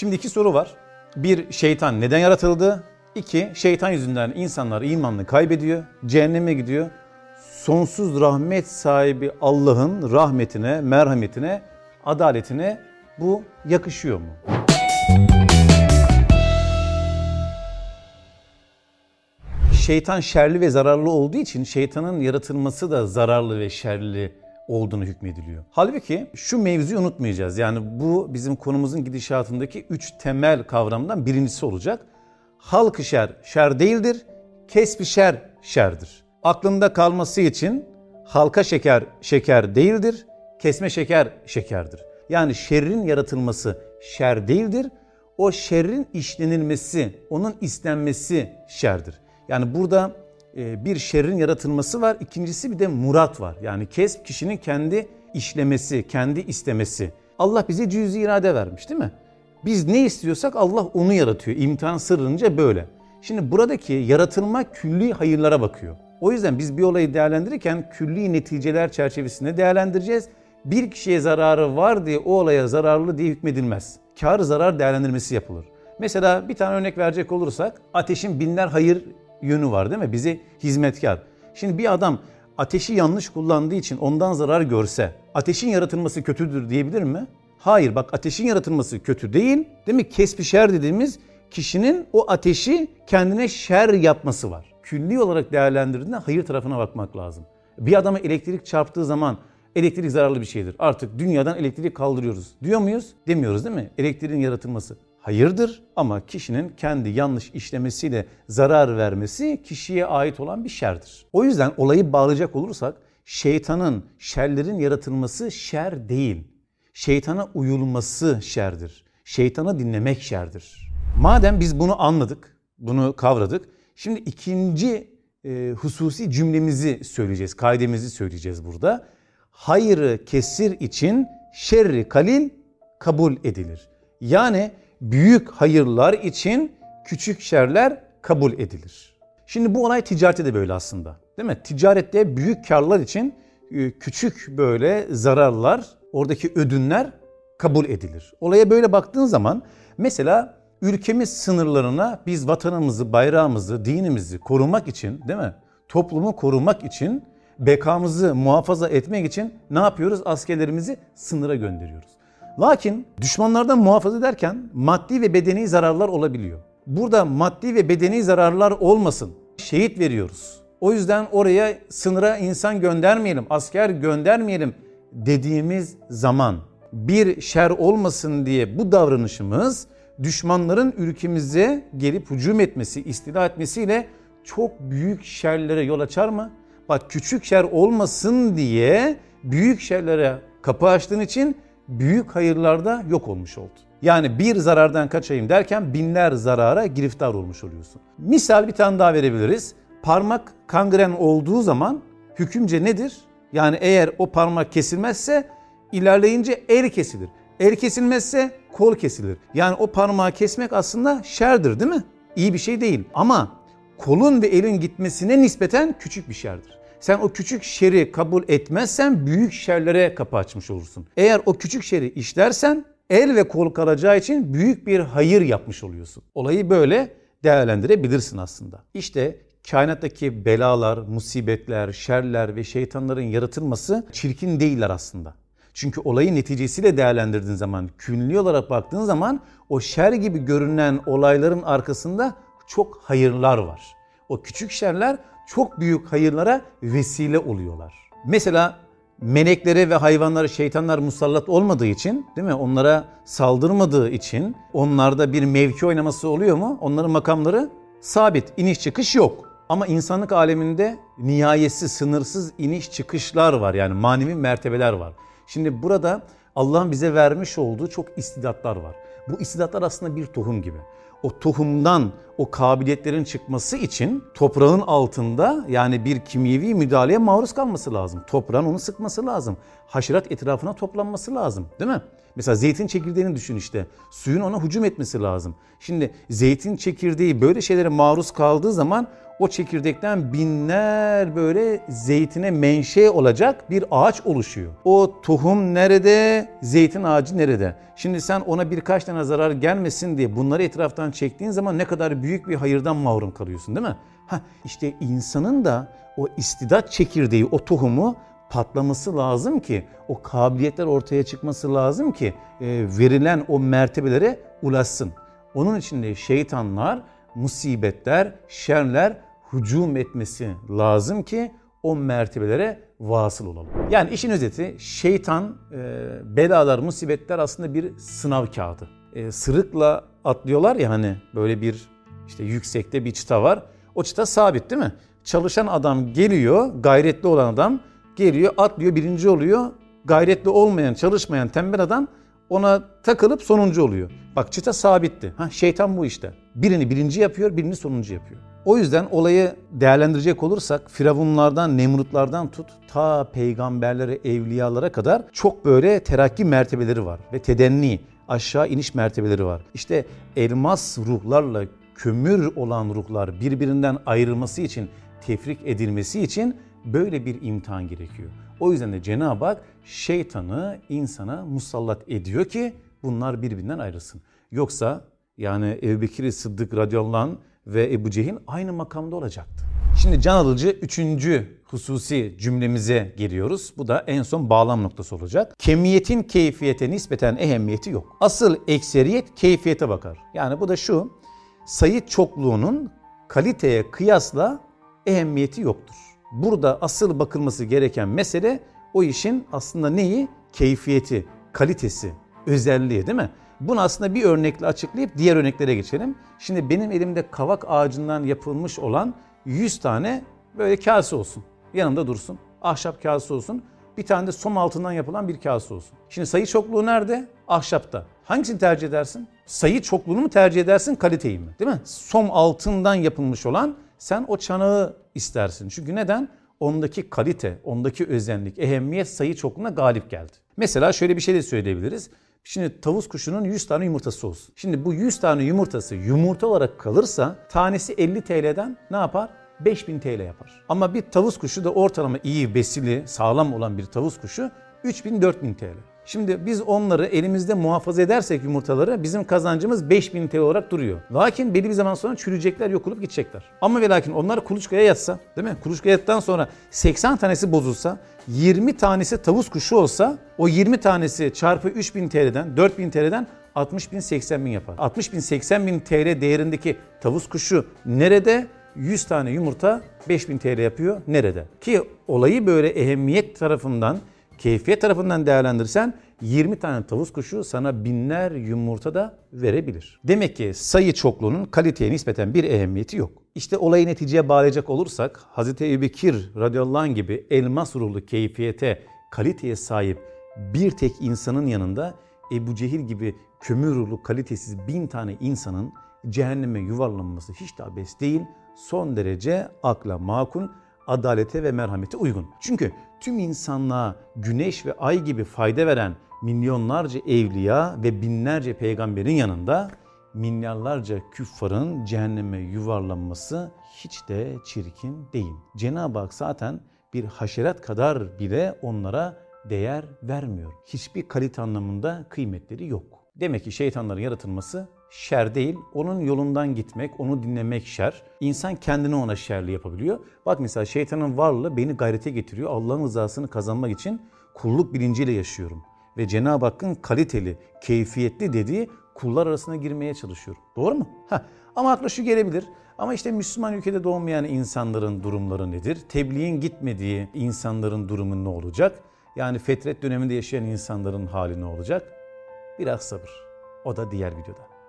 Şimdi iki soru var. Bir, şeytan neden yaratıldı? İki, şeytan yüzünden insanlar imanını kaybediyor, cehenneme gidiyor. Sonsuz rahmet sahibi Allah'ın rahmetine, merhametine, adaletine bu yakışıyor mu? Şeytan şerli ve zararlı olduğu için şeytanın yaratılması da zararlı ve şerli olduğunu hükmediliyor. Halbuki şu mevzuyu unutmayacağız. Yani bu bizim konumuzun gidişatındaki üç temel kavramdan birincisi olacak. Halk şer, şer değildir. Kesbi şer, şerdir. Aklında kalması için halka şeker, şeker değildir. Kesme şeker, şekerdir. Yani şerrin yaratılması şer değildir. O şerrin işlenilmesi, onun istenmesi şerdir. Yani burada bir şerrin yaratılması var. İkincisi bir de murat var. Yani kesb kişinin kendi işlemesi, kendi istemesi. Allah bize cüz irade vermiş değil mi? Biz ne istiyorsak Allah onu yaratıyor. İmtihan sırrınca böyle. Şimdi buradaki yaratılma külli hayırlara bakıyor. O yüzden biz bir olayı değerlendirirken külli neticeler çerçevesinde değerlendireceğiz. Bir kişiye zararı var diye o olaya zararlı diye hükmedilmez. Kar zarar değerlendirmesi yapılır. Mesela bir tane örnek verecek olursak ateşin binler hayır yönü var değil mi? Bizi hizmetkar. Şimdi bir adam ateşi yanlış kullandığı için ondan zarar görse ateşin yaratılması kötüdür diyebilir mi? Hayır bak ateşin yaratılması kötü değil. Değil mi? Kesbi şer dediğimiz kişinin o ateşi kendine şer yapması var. Külli olarak değerlendirdiğinde hayır tarafına bakmak lazım. Bir adama elektrik çarptığı zaman elektrik zararlı bir şeydir. Artık dünyadan elektrik kaldırıyoruz. Diyor muyuz? Demiyoruz değil mi? Elektriğin yaratılması hayırdır ama kişinin kendi yanlış işlemesiyle zarar vermesi kişiye ait olan bir şerdir. O yüzden olayı bağlayacak olursak şeytanın, şerlerin yaratılması şer değil. Şeytana uyulması şerdir. Şeytanı dinlemek şerdir. Madem biz bunu anladık, bunu kavradık. Şimdi ikinci e, hususi cümlemizi söyleyeceğiz, kaidemizi söyleyeceğiz burada. Hayrı kesir için şerri kalil kabul edilir. Yani büyük hayırlar için küçük şerler kabul edilir. Şimdi bu olay ticarette de böyle aslında. Değil mi? Ticarette büyük karlar için e, küçük böyle zararlar, oradaki ödünler kabul edilir. Olaya böyle baktığın zaman mesela ülkemiz sınırlarına biz vatanımızı, bayrağımızı, dinimizi korumak için değil mi? Toplumu korumak için, bekamızı muhafaza etmek için ne yapıyoruz? Askerlerimizi sınıra gönderiyoruz. Lakin düşmanlardan muhafaza ederken maddi ve bedeni zararlar olabiliyor. Burada maddi ve bedeni zararlar olmasın. Şehit veriyoruz. O yüzden oraya sınıra insan göndermeyelim, asker göndermeyelim dediğimiz zaman bir şer olmasın diye bu davranışımız düşmanların ülkemize gelip hücum etmesi, istila etmesiyle çok büyük şerlere yol açar mı? Bak küçük şer olmasın diye büyük şerlere kapı açtığın için büyük hayırlarda yok olmuş oldu. Yani bir zarardan kaçayım derken binler zarara giriftar olmuş oluyorsun. Misal bir tane daha verebiliriz. Parmak kangren olduğu zaman hükümce nedir? Yani eğer o parmak kesilmezse ilerleyince el kesilir. El kesilmezse kol kesilir. Yani o parmağı kesmek aslında şerdir değil mi? İyi bir şey değil. Ama kolun ve elin gitmesine nispeten küçük bir şerdir. Sen o küçük şeri kabul etmezsen büyük şerlere kapı açmış olursun. Eğer o küçük şeri işlersen el ve kol kalacağı için büyük bir hayır yapmış oluyorsun. Olayı böyle değerlendirebilirsin aslında. İşte kainattaki belalar, musibetler, şerler ve şeytanların yaratılması çirkin değiller aslında. Çünkü olayı neticesiyle değerlendirdiğin zaman, külli olarak baktığın zaman o şer gibi görünen olayların arkasında çok hayırlar var. O küçük şerler çok büyük hayırlara vesile oluyorlar. Mesela meleklere ve hayvanlara şeytanlar musallat olmadığı için değil mi? Onlara saldırmadığı için onlarda bir mevki oynaması oluyor mu? Onların makamları sabit. iniş çıkış yok. Ama insanlık aleminde nihayetsiz, sınırsız iniş çıkışlar var. Yani manevi mertebeler var. Şimdi burada Allah'ın bize vermiş olduğu çok istidatlar var. Bu istidatlar aslında bir tohum gibi o tohumdan o kabiliyetlerin çıkması için toprağın altında yani bir kimyevi müdahaleye maruz kalması lazım. Toprağın onu sıkması lazım. Haşerat etrafına toplanması lazım değil mi? Mesela zeytin çekirdeğini düşün işte. Suyun ona hücum etmesi lazım. Şimdi zeytin çekirdeği böyle şeylere maruz kaldığı zaman o çekirdekten binler böyle zeytine menşe olacak bir ağaç oluşuyor. O tohum nerede, zeytin ağacı nerede? Şimdi sen ona birkaç tane zarar gelmesin diye bunları etraftan çektiğin zaman ne kadar büyük bir hayırdan mahrum kalıyorsun değil mi? Ha işte insanın da o istidat çekirdeği, o tohumu patlaması lazım ki, o kabiliyetler ortaya çıkması lazım ki e, verilen o mertebelere ulaşsın. Onun için de şeytanlar, musibetler, şerler hücum etmesi lazım ki o mertebelere vasıl olalım. Yani işin özeti şeytan, e, belalar, musibetler aslında bir sınav kağıdı. E, sırıkla atlıyorlar ya hani böyle bir işte yüksekte bir çıta var. O çıta sabit değil mi? Çalışan adam geliyor, gayretli olan adam geliyor, atlıyor, birinci oluyor. Gayretli olmayan, çalışmayan tembel adam ona takılıp sonuncu oluyor. Bak çıta sabitti. Ha, şeytan bu işte. Birini birinci yapıyor, birini sonuncu yapıyor. O yüzden olayı değerlendirecek olursak Firavunlardan, Nemrutlardan tut ta peygamberlere, evliyalara kadar çok böyle terakki mertebeleri var ve tedenni, aşağı iniş mertebeleri var. İşte elmas ruhlarla kömür olan ruhlar birbirinden ayrılması için, tefrik edilmesi için böyle bir imtihan gerekiyor. O yüzden de Cenab-ı Hak şeytanı insana musallat ediyor ki bunlar birbirinden ayrılsın. Yoksa yani Ebu Bekir Sıddık radıyallahu anh ve Ebu Cehil aynı makamda olacaktı. Şimdi can alıcı üçüncü hususi cümlemize geliyoruz. Bu da en son bağlam noktası olacak. Kemiyetin keyfiyete nispeten ehemmiyeti yok. Asıl ekseriyet keyfiyete bakar. Yani bu da şu, sayı çokluğunun kaliteye kıyasla ehemmiyeti yoktur. Burada asıl bakılması gereken mesele o işin aslında neyi? Keyfiyeti, kalitesi, özelliği değil mi? Bunu aslında bir örnekle açıklayıp diğer örneklere geçelim. Şimdi benim elimde kavak ağacından yapılmış olan 100 tane böyle kase olsun. Yanımda dursun. Ahşap kase olsun. Bir tane de som altından yapılan bir kase olsun. Şimdi sayı çokluğu nerede? Ahşapta. Hangisini tercih edersin? Sayı çokluğunu mu tercih edersin, kaliteyi mi? Değil mi? Som altından yapılmış olan sen o çanağı istersin. Çünkü neden? Ondaki kalite, ondaki özenlik, ehemmiyet sayı çokluğuna galip geldi. Mesela şöyle bir şey de söyleyebiliriz. Şimdi tavus kuşunun 100 tane yumurtası olsun. Şimdi bu 100 tane yumurtası yumurta olarak kalırsa tanesi 50 TL'den ne yapar? 5000 TL yapar. Ama bir tavus kuşu da ortalama iyi, besili, sağlam olan bir tavus kuşu 3000-4000 TL. Şimdi biz onları elimizde muhafaza edersek yumurtaları bizim kazancımız 5000 TL olarak duruyor. Lakin belli bir zaman sonra çürüyecekler, yok olup gidecekler. Ama ve lakin onlar kuluçkaya yatsa, değil mi? Kuluçkaya yattıktan sonra 80 tanesi bozulsa, 20 tanesi tavus kuşu olsa o 20 tanesi çarpı 3000 TL'den, 4000 TL'den 60 bin 80 bin yapar. 60 bin 80 bin TL değerindeki tavus kuşu nerede? 100 tane yumurta 5000 TL yapıyor. Nerede? Ki olayı böyle ehemmiyet tarafından keyfiyet tarafından değerlendirsen 20 tane tavus kuşu sana binler yumurta da verebilir. Demek ki sayı çokluğunun kaliteye nispeten bir ehemmiyeti yok. İşte olayı neticeye bağlayacak olursak Hz. Ebu Bekir radıyallahu anh gibi elmas ruhlu keyfiyete, kaliteye sahip bir tek insanın yanında Ebu Cehil gibi kömür ruhlu kalitesiz bin tane insanın cehenneme yuvarlanması hiç de abes değil, son derece akla makul adalete ve merhamete uygun. Çünkü tüm insanlığa güneş ve ay gibi fayda veren milyonlarca evliya ve binlerce peygamberin yanında milyarlarca küffarın cehenneme yuvarlanması hiç de çirkin değil. Cenab-ı Hak zaten bir haşerat kadar bile onlara değer vermiyor. Hiçbir kalite anlamında kıymetleri yok. Demek ki şeytanların yaratılması şer değil. Onun yolundan gitmek, onu dinlemek şer. İnsan kendini ona şerli yapabiliyor. Bak mesela şeytanın varlığı beni gayrete getiriyor. Allah'ın rızasını kazanmak için kulluk bilinciyle yaşıyorum. Ve Cenab-ı Hakk'ın kaliteli, keyfiyetli dediği kullar arasına girmeye çalışıyorum. Doğru mu? Ha. Ama akla şu gelebilir. Ama işte Müslüman ülkede doğmayan insanların durumları nedir? Tebliğin gitmediği insanların durumu ne olacak? Yani fetret döneminde yaşayan insanların hali ne olacak? Biraz sabır. O da diğer videoda.